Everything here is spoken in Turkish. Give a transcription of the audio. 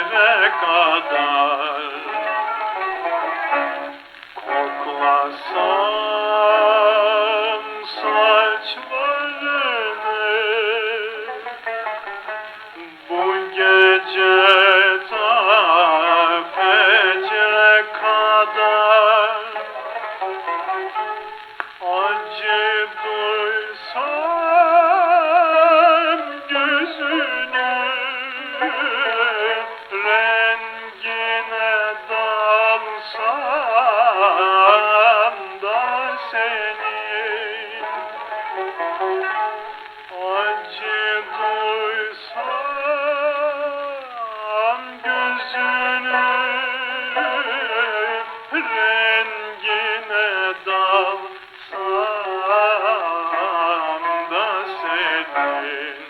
ölene kadar. Korkmasam Amen.